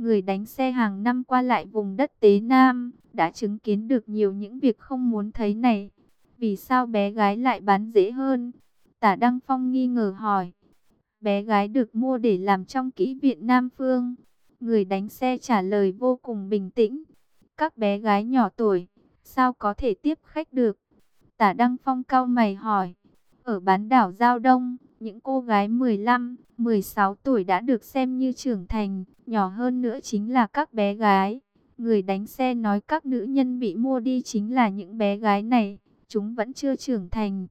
Người đánh xe hàng năm qua lại vùng đất Tế Nam, đã chứng kiến được nhiều những việc không muốn thấy này. Vì sao bé gái lại bán dễ hơn? Tả Đăng Phong nghi ngờ hỏi. Bé gái được mua để làm trong kỹ viện Nam Phương. Người đánh xe trả lời vô cùng bình tĩnh. Các bé gái nhỏ tuổi, sao có thể tiếp khách được? Tả Đăng Phong cao mày hỏi. Ở bán đảo Giao Đông, những cô gái 15, 16 tuổi đã được xem như trưởng thành, nhỏ hơn nữa chính là các bé gái. Người đánh xe nói các nữ nhân bị mua đi chính là những bé gái này, chúng vẫn chưa trưởng thành.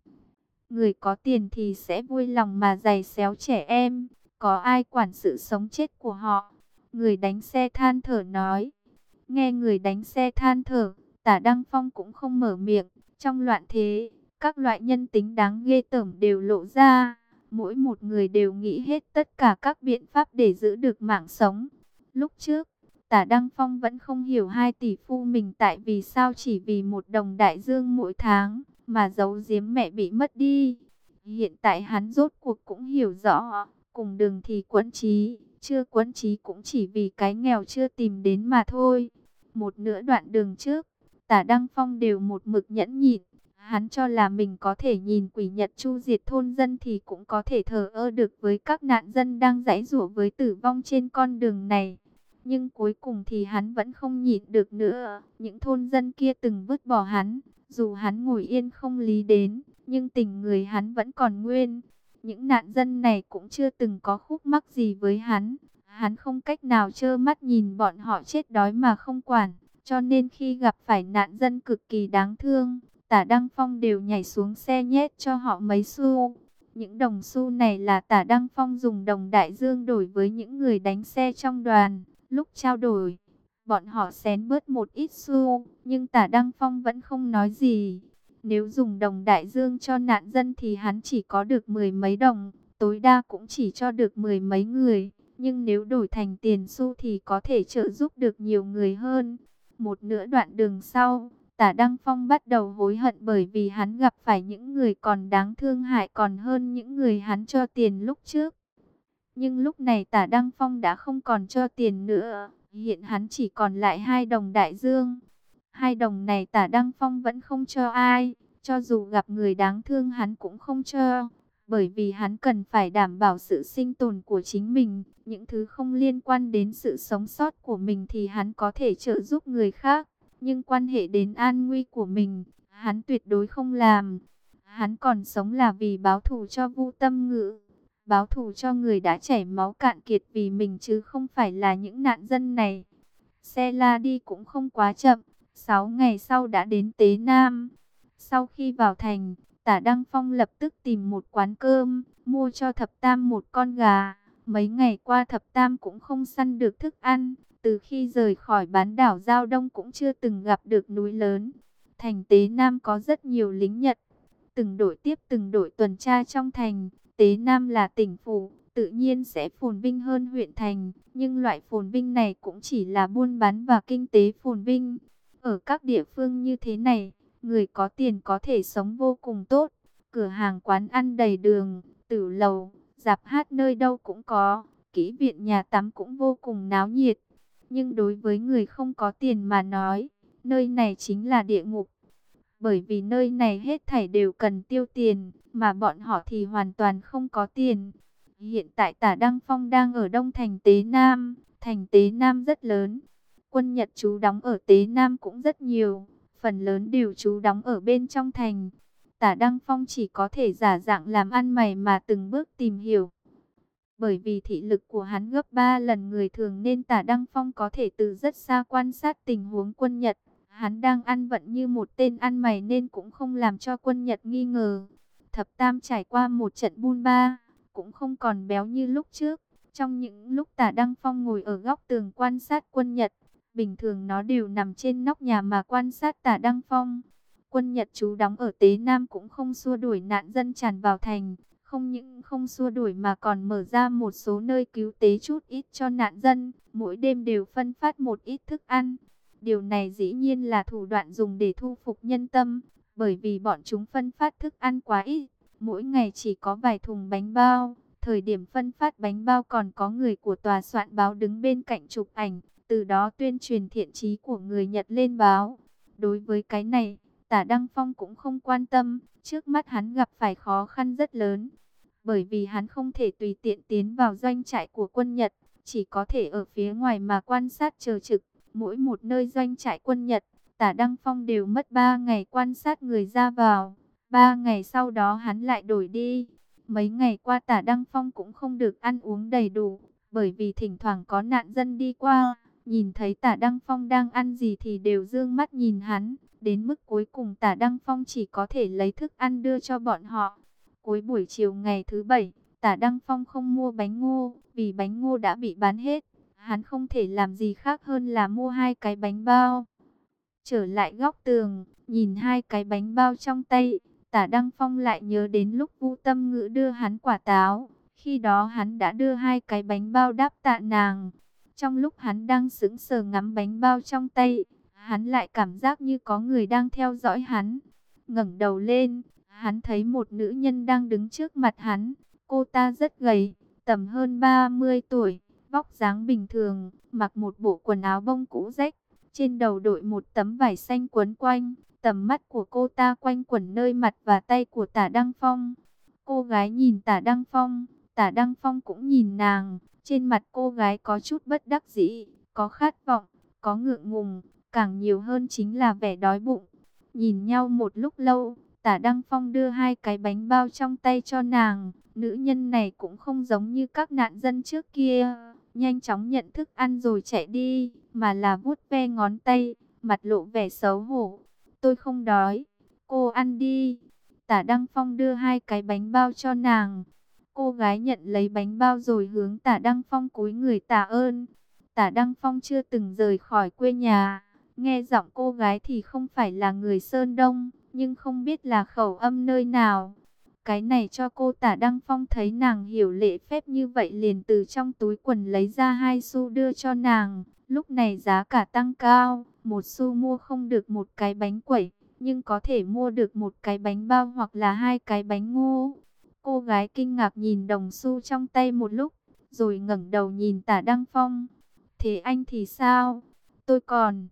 Người có tiền thì sẽ vui lòng mà giày xéo trẻ em, có ai quản sự sống chết của họ. Người đánh xe than thở nói. Nghe người đánh xe than thở, tả Đăng Phong cũng không mở miệng. Trong loạn thế, các loại nhân tính đáng ghê tởm đều lộ ra. Mỗi một người đều nghĩ hết tất cả các biện pháp để giữ được mạng sống. Lúc trước, tả Đăng Phong vẫn không hiểu hai tỷ phu mình tại vì sao chỉ vì một đồng đại dương mỗi tháng mà giấu giếm mẹ bị mất đi. Hiện tại hắn rốt cuộc cũng hiểu rõ, cùng đường thì quẫn trí, chưa quẫn trí cũng chỉ vì cái nghèo chưa tìm đến mà thôi. Một nửa đoạn đường trước, tả Đăng Phong đều một mực nhẫn nhịn. Hắn cho là mình có thể nhìn quỷ nhật chu diệt thôn dân thì cũng có thể thờ ơ được với các nạn dân đang giãy rủa với tử vong trên con đường này. Nhưng cuối cùng thì hắn vẫn không nhịn được nữa. Những thôn dân kia từng vứt bỏ hắn. Dù hắn ngồi yên không lý đến, nhưng tình người hắn vẫn còn nguyên. Những nạn dân này cũng chưa từng có khúc mắc gì với hắn. Hắn không cách nào trơ mắt nhìn bọn họ chết đói mà không quản. Cho nên khi gặp phải nạn dân cực kỳ đáng thương, tả Đăng Phong đều nhảy xuống xe nhét cho họ mấy xu. Những đồng xu này là tả Đăng Phong dùng đồng đại dương đổi với những người đánh xe trong đoàn. Lúc trao đổi, bọn họ xén bớt một ít xu, nhưng tả Đăng Phong vẫn không nói gì. Nếu dùng đồng đại dương cho nạn dân thì hắn chỉ có được mười mấy đồng, tối đa cũng chỉ cho được mười mấy người. Nhưng nếu đổi thành tiền xu thì có thể trợ giúp được nhiều người hơn. Một nửa đoạn đường sau, tả Đăng Phong bắt đầu hối hận bởi vì hắn gặp phải những người còn đáng thương hại còn hơn những người hắn cho tiền lúc trước. Nhưng lúc này tả Đăng Phong đã không còn cho tiền nữa, hiện hắn chỉ còn lại hai đồng đại dương. Hai đồng này tả Đăng Phong vẫn không cho ai, cho dù gặp người đáng thương hắn cũng không cho bởi vì hắn cần phải đảm bảo sự sinh tồn của chính mình. Những thứ không liên quan đến sự sống sót của mình thì hắn có thể trợ giúp người khác, nhưng quan hệ đến an nguy của mình, hắn tuyệt đối không làm. Hắn còn sống là vì báo thù cho Vu Tâm Ngữ, báo thù cho người đã chảy máu cạn kiệt vì mình chứ không phải là những nạn dân này. Xe la đi cũng không quá chậm, 6 ngày sau đã đến Tế Nam. Sau khi vào thành, Tả Đăng Phong lập tức tìm một quán cơm, mua cho Thập Tam một con gà. Mấy ngày qua Thập Tam cũng không săn được thức ăn, từ khi rời khỏi bán đảo Giao Đông cũng chưa từng gặp được núi lớn. Thành Tế Nam có rất nhiều lính Nhật, từng đội tiếp từng đội tuần tra trong thành. Tế Nam là tỉnh phủ, tự nhiên sẽ phồn vinh hơn huyện thành, nhưng loại phồn vinh này cũng chỉ là buôn bán và kinh tế phồn vinh. Ở các địa phương như thế này, Người có tiền có thể sống vô cùng tốt. Cửa hàng quán ăn đầy đường, tử lầu, dạp hát nơi đâu cũng có. Kỹ viện nhà tắm cũng vô cùng náo nhiệt. Nhưng đối với người không có tiền mà nói, nơi này chính là địa ngục. Bởi vì nơi này hết thảy đều cần tiêu tiền, mà bọn họ thì hoàn toàn không có tiền. Hiện tại tả Đăng Phong đang ở Đông Thành Tế Nam, thành Tế Nam rất lớn. Quân Nhật chú đóng ở Tế Nam cũng rất nhiều, phần lớn đều trú đóng ở bên trong thành. Tả Đăng Phong chỉ có thể giả dạng làm ăn mày mà từng bước tìm hiểu. Bởi vì thị lực của hắn gấp 3 lần người thường nên tả Đăng Phong có thể từ rất xa quan sát tình huống quân Nhật. Hắn đang ăn vận như một tên ăn mày nên cũng không làm cho quân Nhật nghi ngờ. Thập Tam trải qua một trận buôn ba, cũng không còn béo như lúc trước. Trong những lúc tả Đăng Phong ngồi ở góc tường quan sát quân Nhật, Bình thường nó đều nằm trên nóc nhà mà quan sát tả Đăng Phong. Quân Nhật chú đóng ở Tế Nam cũng không xua đuổi nạn dân tràn vào thành. Không những không xua đuổi mà còn mở ra một số nơi cứu tế chút ít cho nạn dân. Mỗi đêm đều phân phát một ít thức ăn. Điều này dĩ nhiên là thủ đoạn dùng để thu phục nhân tâm. Bởi vì bọn chúng phân phát thức ăn quá ít. Mỗi ngày chỉ có vài thùng bánh bao. Thời điểm phân phát bánh bao còn có người của tòa soạn báo đứng bên cạnh chụp ảnh. Từ đó tuyên truyền thiện trí của người Nhật lên báo. Đối với cái này, tả Đăng Phong cũng không quan tâm. Trước mắt hắn gặp phải khó khăn rất lớn. Bởi vì hắn không thể tùy tiện tiến vào doanh trại của quân Nhật. Chỉ có thể ở phía ngoài mà quan sát chờ trực. Mỗi một nơi doanh trại quân Nhật, tả Đăng Phong đều mất 3 ngày quan sát người ra vào. 3 ngày sau đó hắn lại đổi đi. Mấy ngày qua tả Đăng Phong cũng không được ăn uống đầy đủ. Bởi vì thỉnh thoảng có nạn dân đi qua. Nhìn thấy tả Đăng Phong đang ăn gì thì đều dương mắt nhìn hắn. Đến mức cuối cùng tả Đăng Phong chỉ có thể lấy thức ăn đưa cho bọn họ. Cuối buổi chiều ngày thứ bảy, tả Đăng Phong không mua bánh ngô, vì bánh ngô đã bị bán hết. Hắn không thể làm gì khác hơn là mua hai cái bánh bao. Trở lại góc tường, nhìn hai cái bánh bao trong tay, tả Đăng Phong lại nhớ đến lúc Vu Tâm Ngữ đưa hắn quả táo. Khi đó hắn đã đưa hai cái bánh bao đáp tạ nàng. Trong lúc hắn đang sững sờ ngắm bánh bao trong tay, hắn lại cảm giác như có người đang theo dõi hắn. ngẩng đầu lên, hắn thấy một nữ nhân đang đứng trước mặt hắn. Cô ta rất gầy, tầm hơn 30 tuổi, vóc dáng bình thường, mặc một bộ quần áo bông cũ rách, trên đầu đội một tấm vải xanh quấn quanh. Tầm mắt của cô ta quanh quẩn nơi mặt và tay của tả Đăng Phong. Cô gái nhìn tả Đăng Phong, tả Đăng Phong cũng nhìn nàng. Trên mặt cô gái có chút bất đắc dĩ, có khát vọng, có ngượng ngùng, càng nhiều hơn chính là vẻ đói bụng. Nhìn nhau một lúc lâu, tả Đăng Phong đưa hai cái bánh bao trong tay cho nàng. Nữ nhân này cũng không giống như các nạn dân trước kia, nhanh chóng nhận thức ăn rồi chạy đi, mà là vuốt ve ngón tay, mặt lộ vẻ xấu hổ. Tôi không đói, cô ăn đi. Tả Đăng Phong đưa hai cái bánh bao cho nàng. Cô gái nhận lấy bánh bao rồi hướng tả Đăng Phong cúi người tạ ơn. Tả Đăng Phong chưa từng rời khỏi quê nhà. Nghe giọng cô gái thì không phải là người Sơn Đông, nhưng không biết là khẩu âm nơi nào. Cái này cho cô tả Đăng Phong thấy nàng hiểu lễ phép như vậy liền từ trong túi quần lấy ra hai xu đưa cho nàng. Lúc này giá cả tăng cao, một xu mua không được một cái bánh quẩy, nhưng có thể mua được một cái bánh bao hoặc là hai cái bánh ngô. Cô gái kinh ngạc nhìn đồng xu trong tay một lúc, rồi ngẩng đầu nhìn tả Đăng Phong. Thế anh thì sao? Tôi còn